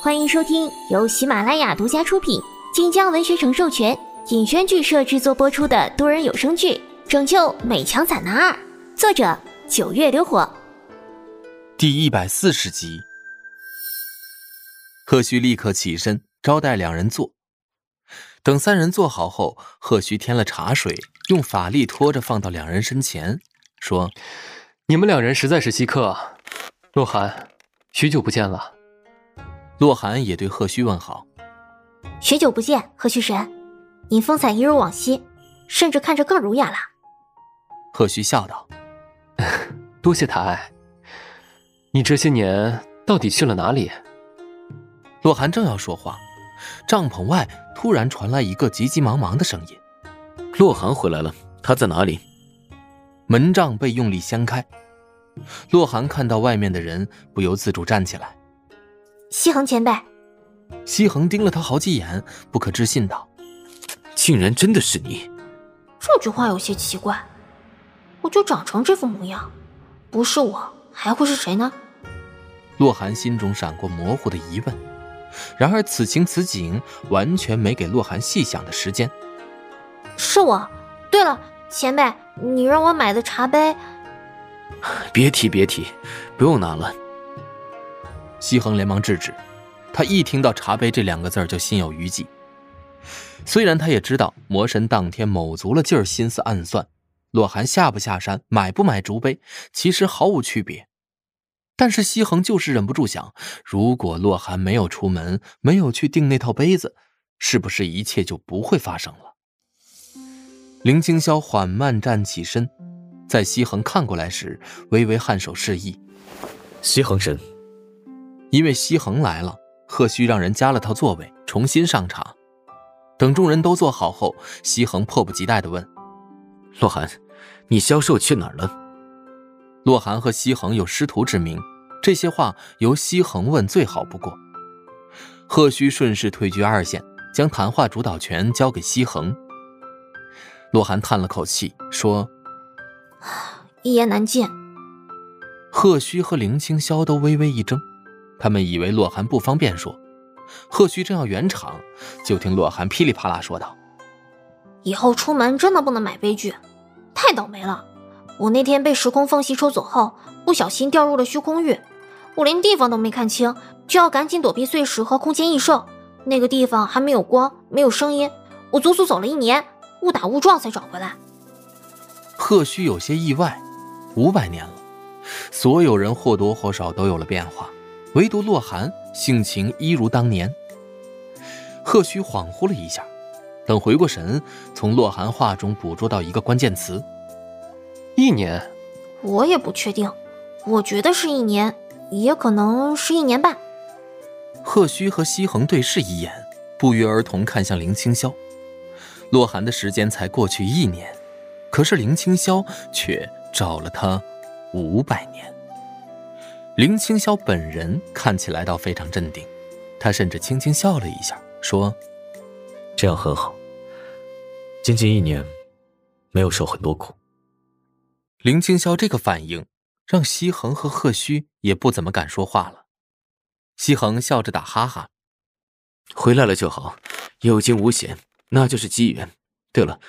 欢迎收听由喜马拉雅独家出品、晋江文学城授权、尹轩剧社制作播出的多人有声剧《拯救美强惨男二》，作者九月流火，第一百四十集。贺胥立刻起身招待两人坐。等三人坐好后，贺胥添了茶水，用法力拖着放到两人身前，说：“你们两人实在是稀客，啊洛寒，许久不见了。”洛寒也对贺虚问好：“许久不见，贺虚神，你风采一如往昔，甚至看着更儒雅了。”贺虚笑道：“ 多谢抬爱。你这些年到底去了哪里？”洛寒正要说话，帐篷外突然传来一个急急忙忙的声音：“洛寒回来了，他在哪里？”门帐被用力掀开，洛寒看到外面的人，不由自主站起来。西恒前辈，西恒盯了他好几眼，不可置信道：“竟然真的是你！”这句话有些奇怪，我就长成这副模样，不是我还会是谁呢？洛寒心中闪过模糊的疑问，然而此情此景，完全没给洛寒细想的时间。是我。对了，前辈，你让我买的茶杯……别提，别提，不用拿了。西恒连忙制止，他一听到“茶杯”这两个字就心有余悸。虽然他也知道魔神当天卯足了劲儿，心思暗算，洛寒下不下山，买不买竹杯，其实毫无区别。但是西恒就是忍不住想：如果洛寒没有出门，没有去订那套杯子，是不是一切就不会发生了？林清霄缓慢站起身，在西恒看过来时，微微颔首示意：“西恒神。”因为西恒来了，贺须让人加了套座位，重新上场。等众人都坐好后，西恒迫不及待地问：“洛寒，你销售去哪儿了？”洛寒和西恒有师徒之名，这些话由西恒问最好不过。贺须顺势退居二线，将谈话主导权交给西恒。洛寒叹了口气，说：“一言难尽。”贺须和林清霄都微微一怔。他们以为洛寒不方便说，贺旭正要圆场，就听洛寒噼里啪啦说道：“以后出门真的不能买悲剧，太倒霉了！我那天被时空缝隙抽走后，不小心掉入了虚空域，我连地方都没看清，就要赶紧躲避碎石和空间异兽。那个地方还没有光，没有声音，我足足走了一年，误打误撞才找回来。”贺须有些意外，五百年了，所有人或多或少都有了变化。唯独洛寒性情一如当年。贺须恍惚了一下，等回过神，从洛寒话中捕捉到一个关键词：一年。我也不确定，我觉得是一年，也可能是一年半。贺须和西恒对视一眼，不约而同看向林清霄。洛寒的时间才过去一年，可是林清霄却找了他五百年。林清霄本人看起来倒非常镇定，他甚至轻轻笑了一下，说：“这样很好。仅仅一年，没有受很多苦。”林清霄这个反应让西恒和贺虚也不怎么敢说话了。西恒笑着打哈哈：“回来了就好，有惊无险，那就是机缘。对了，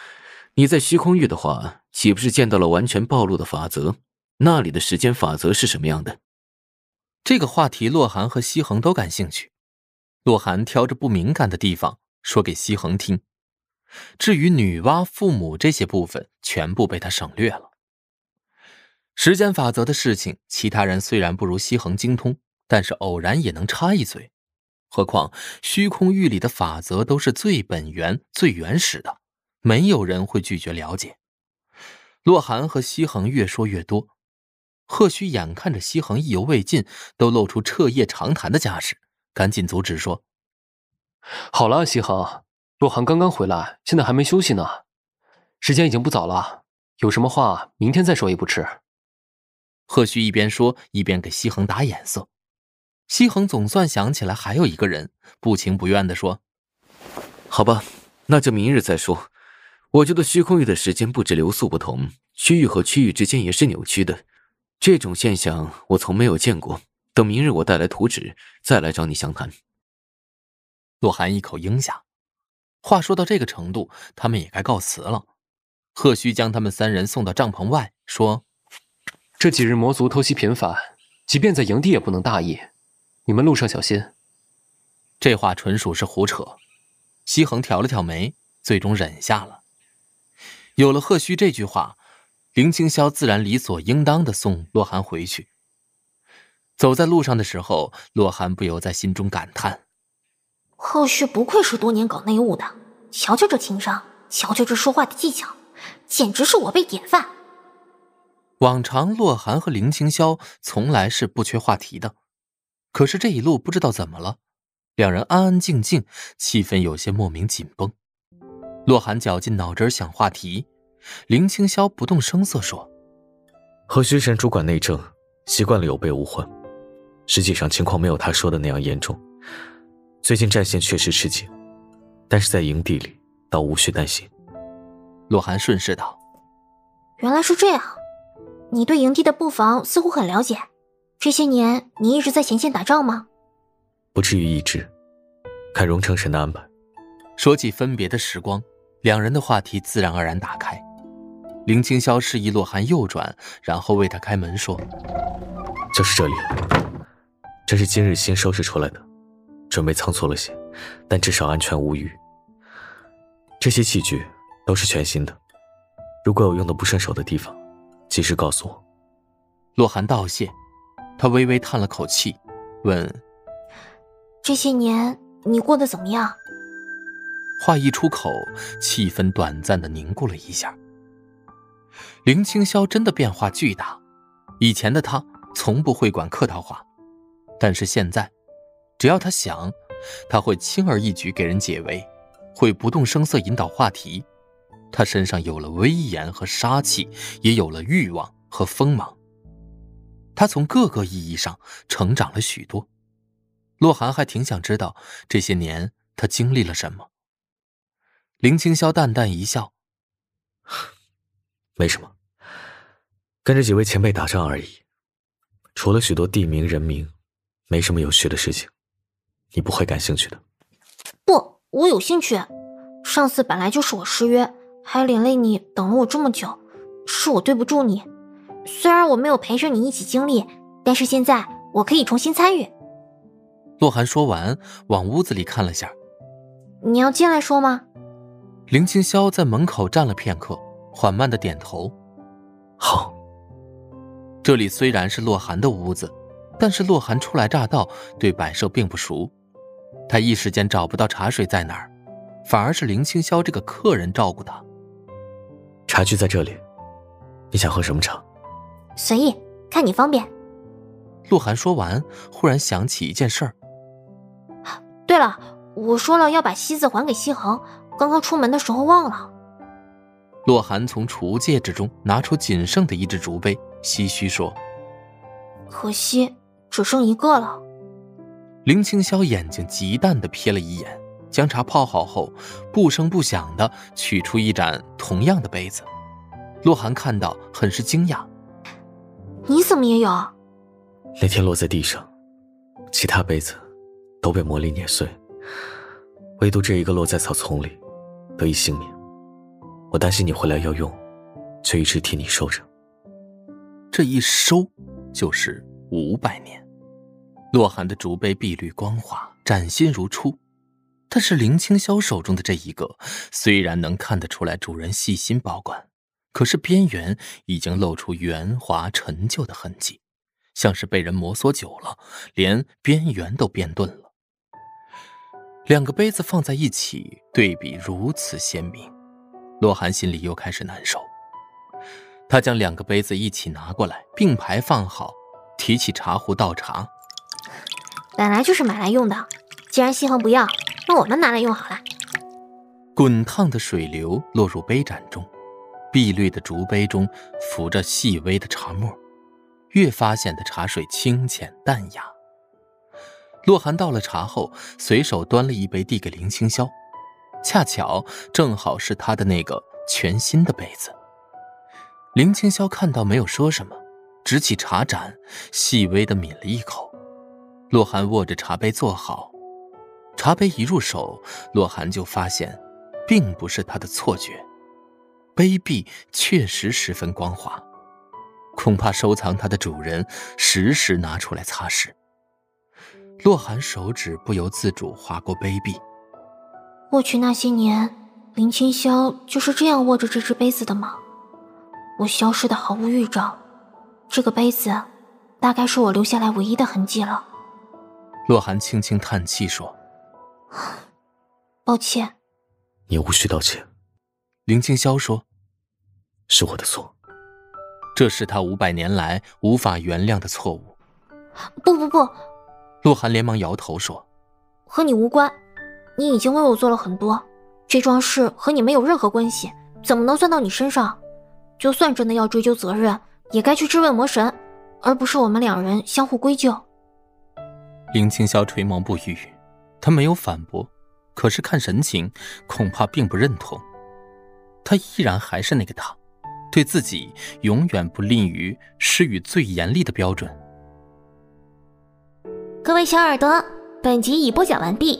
你在虚空域的话，岂不是见到了完全暴露的法则？那里的时间法则是什么样的？”这个话题，洛寒和西恒都感兴趣。洛寒挑着不敏感的地方说给西恒听，至于女娲、父母这些部分，全部被他省略了。时间法则的事情，其他人虽然不如西恒精通，但是偶然也能插一嘴。何况虚空域里的法则都是最本源、最原始的，没有人会拒绝了解。洛寒和西恒越说越多。贺须眼看着西恒意犹未尽，都露出彻夜长谈的架势，赶紧阻止说：“好了，西恒，若寒刚刚回来，现在还没休息呢，时间已经不早了，有什么话明天再说也不迟。”贺须一边说一边给西恒打眼色。西恒总算想起来还有一个人，不情不愿地说：“好吧，那就明日再说。我觉得虚空域的时间不止流速不同，区域和区域之间也是扭曲的。”这种现象我从没有见过。等明日我带来图纸，再来找你详谈。洛寒一口应下。话说到这个程度，他们也该告辞了。贺须将他们三人送到帐篷外，说：“这几日魔族偷袭频繁，即便在营地也不能大意，你们路上小心。”这话纯属是胡扯。西恒挑了挑眉，最终忍下了。有了贺须这句话，林清霄自然理所应当的送洛寒回去。走在路上的时候，洛寒不由在心中感叹：贺须不愧是多年搞内务的，瞧瞧这情商，瞧瞧这说话的技巧，简直是我辈典范。往常洛寒和林清霄从来是不缺话题的，可是这一路不知道怎么了，两人安安静静，气氛有些莫名紧绷。洛寒绞尽脑汁想话题，林清霄不动声色说：“何虚神主管内政，习惯了有备无患。实际上情况没有他说的那样严重。最近战线确实吃紧，但是在营地里倒无需担心。”洛寒顺势道：“原来是这样，你对营地的布防似乎很了解。这些年你一直在前线打仗吗？”“不至于一直，看荣成神的安排。”说起分别的时光。两人的话题自然而然打开，林清霄示意洛寒右转，然后为他开门说：“就是这里，这是今日新收拾出来的，准备仓促了些，但至少安全无虞。这些器具都是全新的，如果有用的不顺手的地方，及时告诉我。”洛寒道谢，他微微叹了口气，问：“这些年你过得怎么样？”话一出口，气氛短暂的凝固了一下。林清霄真的变化巨大，以前的他从不会管客套话，但是现在，只要他想，他会轻而易举给人解围，会不动声色引导话题。他身上有了威严和杀气，也有了欲望和锋芒。他从各个意义上成长了许多。洛寒还挺想知道这些年他经历了什么。林清霄淡淡一笑：“没什么，跟着几位前辈打仗而已。除了许多地名人名，没什么有趣的事情。你不会感兴趣的。”“不，我有兴趣。上次本来就是我失约，还连累你等了我这么久，是我对不住你。虽然我没有陪着你一起经历，但是现在我可以重新参与。”洛寒说完，往屋子里看了下：“你要进来说吗？”林清霄在门口站了片刻，缓慢的点头：“好。”这里虽然是洛寒的屋子，但是洛寒初来乍到，对摆设并不熟，他一时间找不到茶水在哪儿，反而是林清霄这个客人照顾他。茶具在这里，你想喝什么茶？随意，看你方便。洛寒说完，忽然想起一件事儿。对了，我说了要把西子还给西恒。刚刚出门的时候忘了。洛寒从储物戒指中拿出仅剩的一只竹杯，唏嘘说：“可惜，只剩一个了。”林清霄眼睛极淡的瞥了一眼，将茶泡好后，不声不响的取出一盏同样的杯子。洛寒看到，很是惊讶：“你怎么也有？”那天落在地上，其他杯子都被魔力碾碎，唯独这一个落在草丛里。得以幸免，我担心你回来要用，却一直替你收着。这一收就是五百年。洛寒的竹杯碧绿光滑，崭新如初。但是林清霄手中的这一个，虽然能看得出来主人细心保管，可是边缘已经露出圆滑陈旧的痕迹，像是被人摩挲久了，连边缘都变钝了。两个杯子放在一起，对比如此鲜明，洛寒心里又开始难受。他将两个杯子一起拿过来，并排放好，提起茶壶倒茶。本来就是买来用的，既然西恒不要，那我们拿来用好了。滚烫的水流落入杯盏中，碧绿的竹杯中浮着细微的茶沫，越发显得茶水清浅淡雅。洛寒倒了茶后，随手端了一杯递给林清霄，恰巧正好是他的那个全新的杯子。林清霄看到没有说什么，执起茶盏，细微的抿了一口。洛寒握着茶杯坐好，茶杯一入手，洛寒就发现，并不是他的错觉，杯壁确实十分光滑，恐怕收藏它的主人时时拿出来擦拭。洛寒手指不由自主划过杯壁。过去那些年，林清霄就是这样握着这只杯子的吗？我消失的毫无预兆，这个杯子，大概是我留下来唯一的痕迹了。洛寒轻轻叹气说：“抱歉。”你无需道歉。林清霄说：“是我的错，这是他五百年来无法原谅的错误。”不不不！洛寒连忙摇头说：“和你无关，你已经为我做了很多，这桩事和你没有任何关系，怎么能算到你身上？就算真的要追究责任，也该去质问魔神，而不是我们两人相互归咎。”林清霄垂眸不语，他没有反驳，可是看神情，恐怕并不认同。他依然还是那个他，对自己永远不吝于施予最严厉的标准。各位小耳朵，本集已播讲完毕，